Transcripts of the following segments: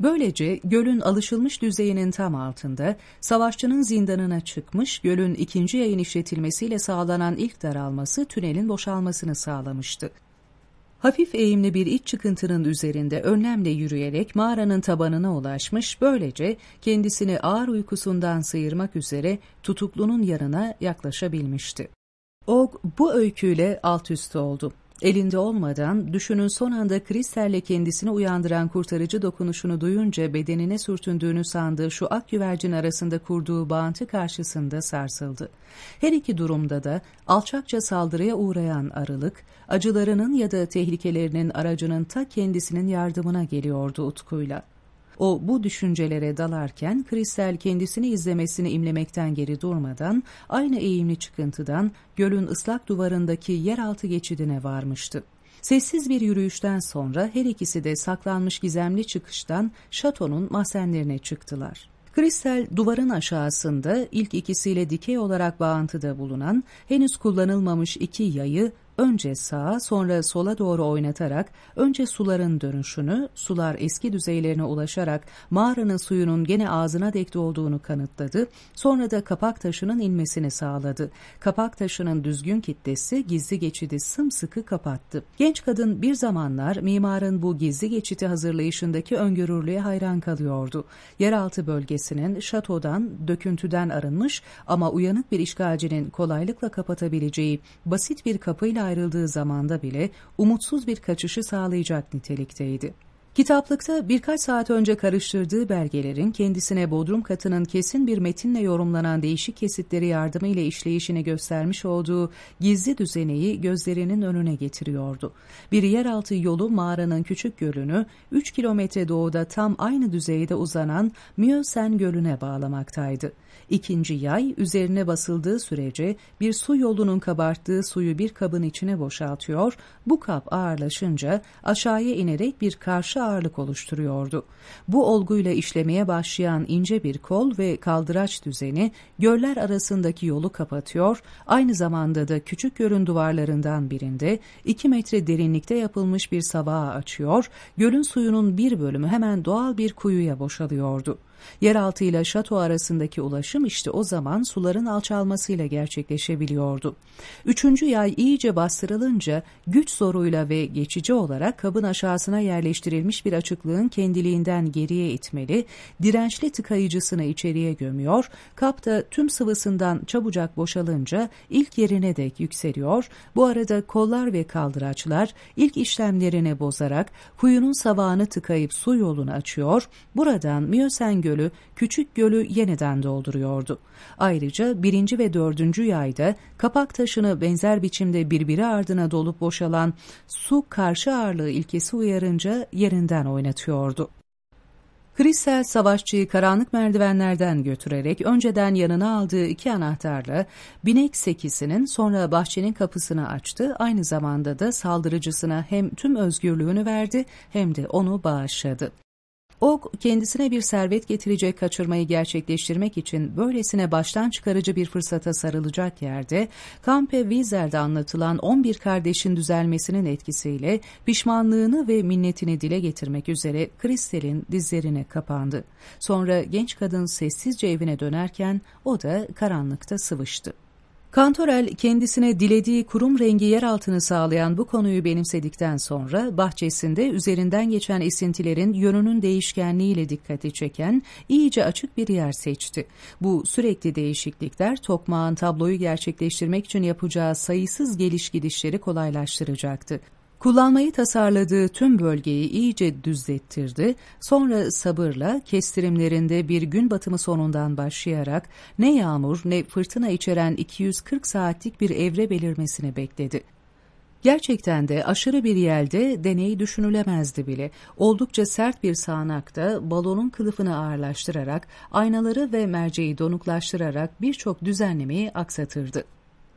Böylece gölün alışılmış düzeyinin tam altında savaşçının zindanına çıkmış, gölün ikinci yayın işletilmesiyle sağlanan ilk daralması tünelin boşalmasını sağlamıştı. Hafif eğimli bir iç çıkıntının üzerinde önlemle yürüyerek mağaranın tabanına ulaşmış, böylece kendisini ağır uykusundan sıyırmak üzere tutuklunun yanına yaklaşabilmişti. Og bu öyküyle alt üst oldu. Elinde olmadan düşünün son anda Kristel'le kendisini uyandıran kurtarıcı dokunuşunu duyunca bedenine sürtündüğünü sandığı şu ak güvercin arasında kurduğu bağıntı karşısında sarsıldı. Her iki durumda da alçakça saldırıya uğrayan arılık, acılarının ya da tehlikelerinin aracının ta kendisinin yardımına geliyordu utkuyla. O bu düşüncelere dalarken Kristel kendisini izlemesini imlemekten geri durmadan aynı eğimli çıkıntıdan gölün ıslak duvarındaki yeraltı geçidine varmıştı. Sessiz bir yürüyüşten sonra her ikisi de saklanmış gizemli çıkıştan şatonun mahzenlerine çıktılar. Kristal duvarın aşağısında ilk ikisiyle dikey olarak bağıntıda bulunan henüz kullanılmamış iki yayı önce sağa sonra sola doğru oynatarak önce suların dönüşünü, sular eski düzeylerine ulaşarak mağaranın suyunun gene ağzına dek olduğunu kanıtladı, sonra da kapak taşının inmesini sağladı. Kapak taşının düzgün kitlesi gizli geçidi sımsıkı kapattı. Genç kadın bir zamanlar mimarın bu gizli geçiti hazırlayışındaki öngörürlüğe hayran kalıyordu. Yeraltı bölgesinin şatodan, döküntüden arınmış ama uyanık bir işgalcinin kolaylıkla kapatabileceği basit bir kapıyla ayrıldığı zamanda bile umutsuz bir kaçışı sağlayacak nitelikteydi. Kitaplıkta birkaç saat önce karıştırdığı belgelerin kendisine bodrum katının kesin bir metinle yorumlanan değişik kesitleri yardımıyla işleyişini göstermiş olduğu gizli düzeneyi gözlerinin önüne getiriyordu. Bir yeraltı yolu mağaranın küçük gölünü 3 kilometre doğuda tam aynı düzeyde uzanan Mjösen Gölü'ne bağlamaktaydı. İkinci yay üzerine basıldığı sürece bir su yolunun kabarttığı suyu bir kabın içine boşaltıyor, bu kap ağırlaşınca aşağıya inerek bir karşı ağırlık oluşturuyordu. Bu olguyla işlemeye başlayan ince bir kol ve kaldıraç düzeni göller arasındaki yolu kapatıyor, aynı zamanda da küçük gölün duvarlarından birinde iki metre derinlikte yapılmış bir sabağı açıyor, gölün suyunun bir bölümü hemen doğal bir kuyuya boşalıyordu. Yeraltı ile şato arasındaki ulaşım işte o zaman suların alçalmasıyla gerçekleşebiliyordu. Üçüncü yay iyice bastırılınca güç zoruyla ve geçici olarak kabın aşağısına yerleştirilmiş bir açıklığın kendiliğinden geriye itmeli, dirençli tıkayıcısını içeriye gömüyor, kap da tüm sıvısından çabucak boşalınca ilk yerine dek yükseliyor, bu arada kollar ve kaldıraçlar ilk işlemlerini bozarak kuyunun savağını tıkayıp su yolunu açıyor, buradan Miyosen Gölü Küçük Gölü yeniden dolduruyordu. Ayrıca birinci ve dördüncü yayda kapak taşını benzer biçimde birbiri ardına dolup boşalan su karşı ağırlığı ilkesi uyarınca yerinden oynatıyordu. Kristel savaşçıyı karanlık merdivenlerden götürerek önceden yanına aldığı iki anahtarla binek sekisinin sonra bahçenin kapısını açtı. Aynı zamanda da saldırıcısına hem tüm özgürlüğünü verdi hem de onu bağışladı. Og kendisine bir servet getirecek kaçırmayı gerçekleştirmek için böylesine baştan çıkarıcı bir fırsata sarılacak yerde Campe Wiesel'de anlatılan 11 kardeşin düzelmesinin etkisiyle pişmanlığını ve minnetini dile getirmek üzere Kristel'in dizlerine kapandı. Sonra genç kadın sessizce evine dönerken o da karanlıkta sıvıştı. Kantorel kendisine dilediği kurum rengi yer altını sağlayan bu konuyu benimsedikten sonra bahçesinde üzerinden geçen esintilerin yönünün değişkenliğiyle dikkati çeken iyice açık bir yer seçti. Bu sürekli değişiklikler tokmağın tabloyu gerçekleştirmek için yapacağı sayısız geliş gidişleri kolaylaştıracaktı. Kullanmayı tasarladığı tüm bölgeyi iyice düzlettirdi, sonra sabırla kestirimlerinde bir gün batımı sonundan başlayarak ne yağmur ne fırtına içeren 240 saatlik bir evre belirmesini bekledi. Gerçekten de aşırı bir yelde deney düşünülemezdi bile. Oldukça sert bir sağanakta balonun kılıfını ağırlaştırarak, aynaları ve merceği donuklaştırarak birçok düzenlemeyi aksatırdı.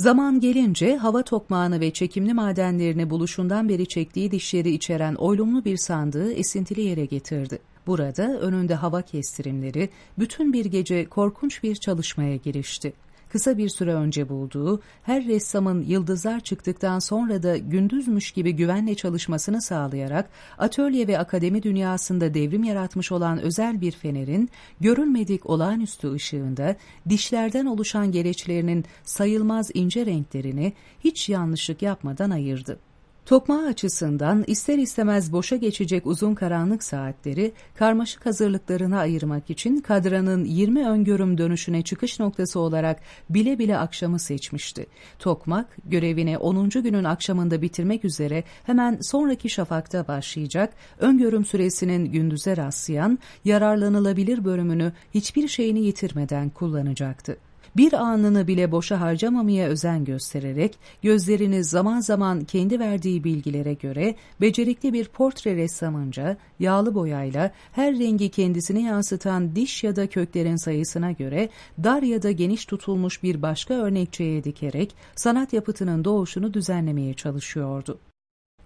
Zaman gelince hava tokmağını ve çekimli madenlerini buluşundan beri çektiği dişleri içeren oylumlu bir sandığı esintili yere getirdi. Burada önünde hava kestirimleri bütün bir gece korkunç bir çalışmaya girişti. Kısa bir süre önce bulduğu, her ressamın yıldızlar çıktıktan sonra da gündüzmüş gibi güvenle çalışmasını sağlayarak atölye ve akademi dünyasında devrim yaratmış olan özel bir fenerin görülmedik olağanüstü ışığında dişlerden oluşan gereçlerinin sayılmaz ince renklerini hiç yanlışlık yapmadan ayırdı. Tokmağı açısından ister istemez boşa geçecek uzun karanlık saatleri karmaşık hazırlıklarına ayırmak için kadranın 20 öngörüm dönüşüne çıkış noktası olarak bile bile akşamı seçmişti. Tokmak görevini 10. günün akşamında bitirmek üzere hemen sonraki şafakta başlayacak, öngörüm süresinin gündüze rastlayan, yararlanılabilir bölümünü hiçbir şeyini yitirmeden kullanacaktı bir anını bile boşa harcamamaya özen göstererek gözlerini zaman zaman kendi verdiği bilgilere göre becerikli bir portre ressamınca yağlı boyayla her rengi kendisini yansıtan diş ya da köklerin sayısına göre dar ya da geniş tutulmuş bir başka örnekçeye dikerek sanat yapıtının doğuşunu düzenlemeye çalışıyordu.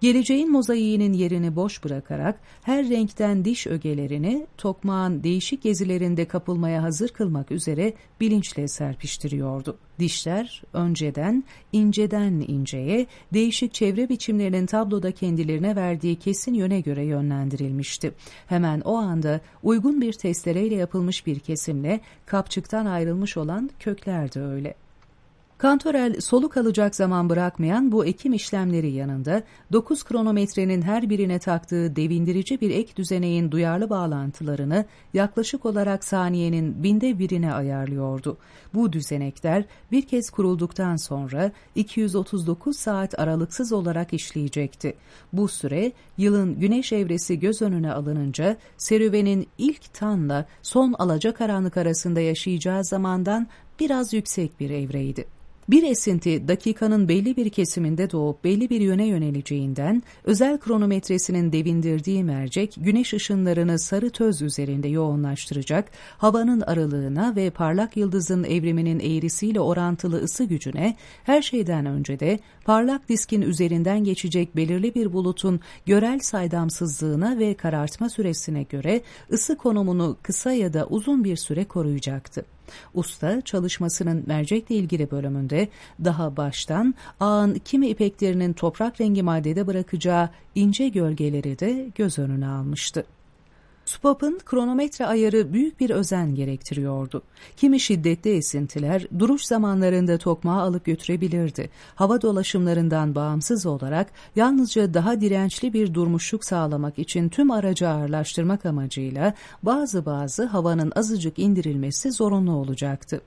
Geleceğin mozaiğinin yerini boş bırakarak her renkten diş ögelerini tokmağın değişik gezilerinde kapılmaya hazır kılmak üzere bilinçle serpiştiriyordu. Dişler önceden inceden inceye değişik çevre biçimlerinin tabloda kendilerine verdiği kesin yöne göre yönlendirilmişti. Hemen o anda uygun bir testereyle yapılmış bir kesimle kapçıktan ayrılmış olan kökler de öyle. Kantorel soluk alacak zaman bırakmayan bu ekim işlemleri yanında 9 kronometrenin her birine taktığı devindirici bir ek düzeneğin duyarlı bağlantılarını yaklaşık olarak saniyenin binde birine ayarlıyordu. Bu düzenekler bir kez kurulduktan sonra 239 saat aralıksız olarak işleyecekti. Bu süre yılın güneş evresi göz önüne alınınca serüvenin ilk tanla son alacakaranlık arasında yaşayacağı zamandan biraz yüksek bir evreydi. Bir esinti dakikanın belli bir kesiminde doğup belli bir yöne yöneleceğinden özel kronometresinin devindirdiği mercek güneş ışınlarını sarı töz üzerinde yoğunlaştıracak, havanın aralığına ve parlak yıldızın evriminin eğrisiyle orantılı ısı gücüne her şeyden önce de parlak diskin üzerinden geçecek belirli bir bulutun görel saydamsızlığına ve karartma süresine göre ısı konumunu kısa ya da uzun bir süre koruyacaktı. Usta çalışmasının mercekle ilgili bölümünde daha baştan ağın kimi ipeklerinin toprak rengi maddede bırakacağı ince gölgeleri de göz önüne almıştı. Spop'un kronometre ayarı büyük bir özen gerektiriyordu. Kimi şiddetli esintiler duruş zamanlarında tokmağı alıp götürebilirdi. Hava dolaşımlarından bağımsız olarak yalnızca daha dirençli bir durmuşluk sağlamak için tüm aracı ağırlaştırmak amacıyla bazı bazı havanın azıcık indirilmesi zorunlu olacaktı.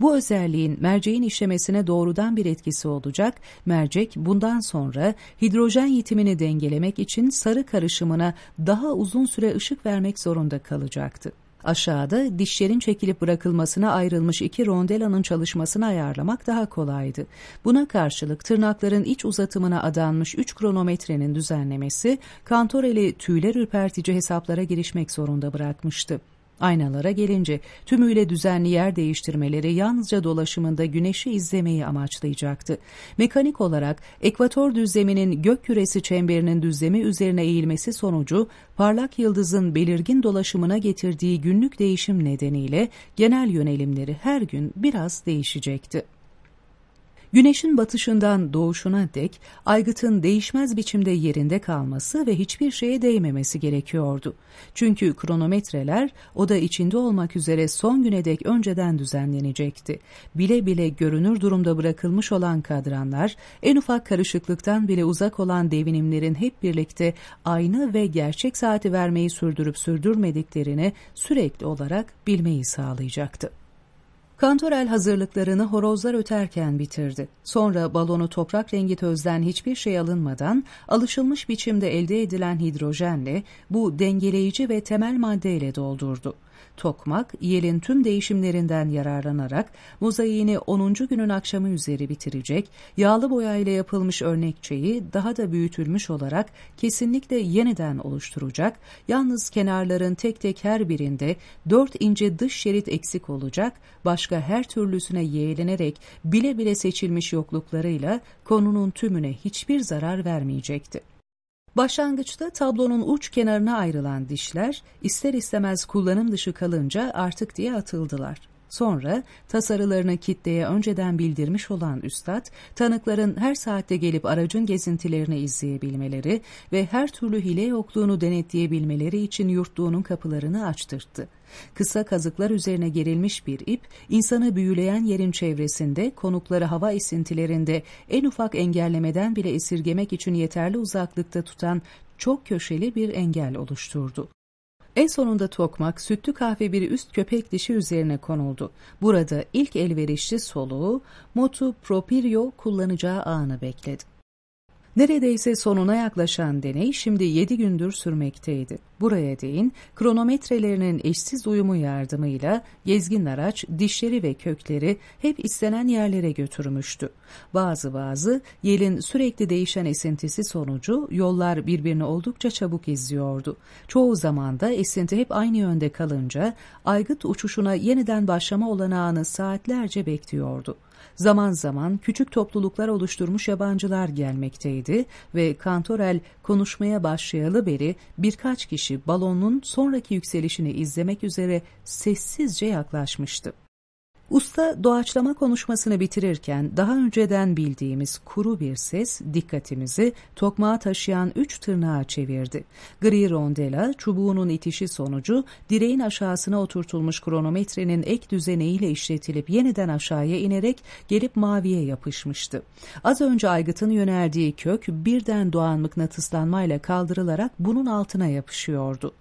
Bu özelliğin merceğin işlemesine doğrudan bir etkisi olacak. Mercek bundan sonra hidrojen yitimini dengelemek için sarı karışımına daha uzun süre ışık vermek zorunda kalacaktı. Aşağıda dişlerin çekilip bırakılmasına ayrılmış iki rondelanın çalışmasını ayarlamak daha kolaydı. Buna karşılık tırnakların iç uzatımına adanmış üç kronometrenin düzenlemesi Kantoreli tüyler ürpertici hesaplara girişmek zorunda bırakmıştı. Aynalara gelince tümüyle düzenli yer değiştirmeleri yalnızca dolaşımında güneşi izlemeyi amaçlayacaktı. Mekanik olarak ekvator düzleminin gök küresi çemberinin düzlemi üzerine eğilmesi sonucu parlak yıldızın belirgin dolaşımına getirdiği günlük değişim nedeniyle genel yönelimleri her gün biraz değişecekti. Güneşin batışından doğuşuna dek aygıtın değişmez biçimde yerinde kalması ve hiçbir şeye değmemesi gerekiyordu. Çünkü kronometreler oda içinde olmak üzere son güne dek önceden düzenlenecekti. Bile bile görünür durumda bırakılmış olan kadranlar en ufak karışıklıktan bile uzak olan devinimlerin hep birlikte aynı ve gerçek saati vermeyi sürdürüp sürdürmediklerini sürekli olarak bilmeyi sağlayacaktı. Kantorel hazırlıklarını horozlar öterken bitirdi. Sonra balonu toprak rengi tözden hiçbir şey alınmadan alışılmış biçimde elde edilen hidrojenle bu dengeleyici ve temel maddeyle doldurdu. Tokmak, yelin tüm değişimlerinden yararlanarak mozaiğini 10. günün akşamı üzeri bitirecek, yağlı boyayla yapılmış örnekçeyi daha da büyütülmüş olarak kesinlikle yeniden oluşturacak, yalnız kenarların tek tek her birinde dört ince dış şerit eksik olacak, başka her türlüsüne yeğlenerek bile bile seçilmiş yokluklarıyla konunun tümüne hiçbir zarar vermeyecekti. Başlangıçta tablonun uç kenarına ayrılan dişler ister istemez kullanım dışı kalınca artık diye atıldılar. Sonra tasarılarını kitleye önceden bildirmiş olan üstad, tanıkların her saatte gelip aracın gezintilerini izleyebilmeleri ve her türlü hile yokluğunu denetleyebilmeleri için yurtluğunun kapılarını açtırttı. Kısa kazıklar üzerine gerilmiş bir ip, insanı büyüleyen yerin çevresinde, konukları hava esintilerinde en ufak engellemeden bile esirgemek için yeterli uzaklıkta tutan çok köşeli bir engel oluşturdu. En sonunda tokmak sütlü kahve bir üst köpek dişi üzerine konuldu. Burada ilk elverişli soluğu Motu Propirio kullanacağı anı bekledi. Neredeyse sonuna yaklaşan deney şimdi 7 gündür sürmekteydi. Buraya değin kronometrelerinin eşsiz uyumu yardımıyla gezgin araç dişleri ve kökleri hep istenen yerlere götürmüştü. Bazı bazı yelin sürekli değişen esintisi sonucu yollar birbirini oldukça çabuk izliyordu. Çoğu zaman da esinti hep aynı yönde kalınca aygıt uçuşuna yeniden başlama olanağını saatlerce bekliyordu. Zaman zaman küçük topluluklar oluşturmuş yabancılar gelmekteydi ve Kantorel konuşmaya başlayalı beri birkaç kişi balonun sonraki yükselişini izlemek üzere sessizce yaklaşmıştı. Usta doğaçlama konuşmasını bitirirken daha önceden bildiğimiz kuru bir ses dikkatimizi tokmağa taşıyan üç tırnağa çevirdi. Gri rondela çubuğunun itişi sonucu direğin aşağısına oturtulmuş kronometrenin ek düzeneğiyle işletilip yeniden aşağıya inerek gelip maviye yapışmıştı. Az önce aygıtın yöneldiği kök birden doğan mıknatıslanmayla kaldırılarak bunun altına yapışıyordu.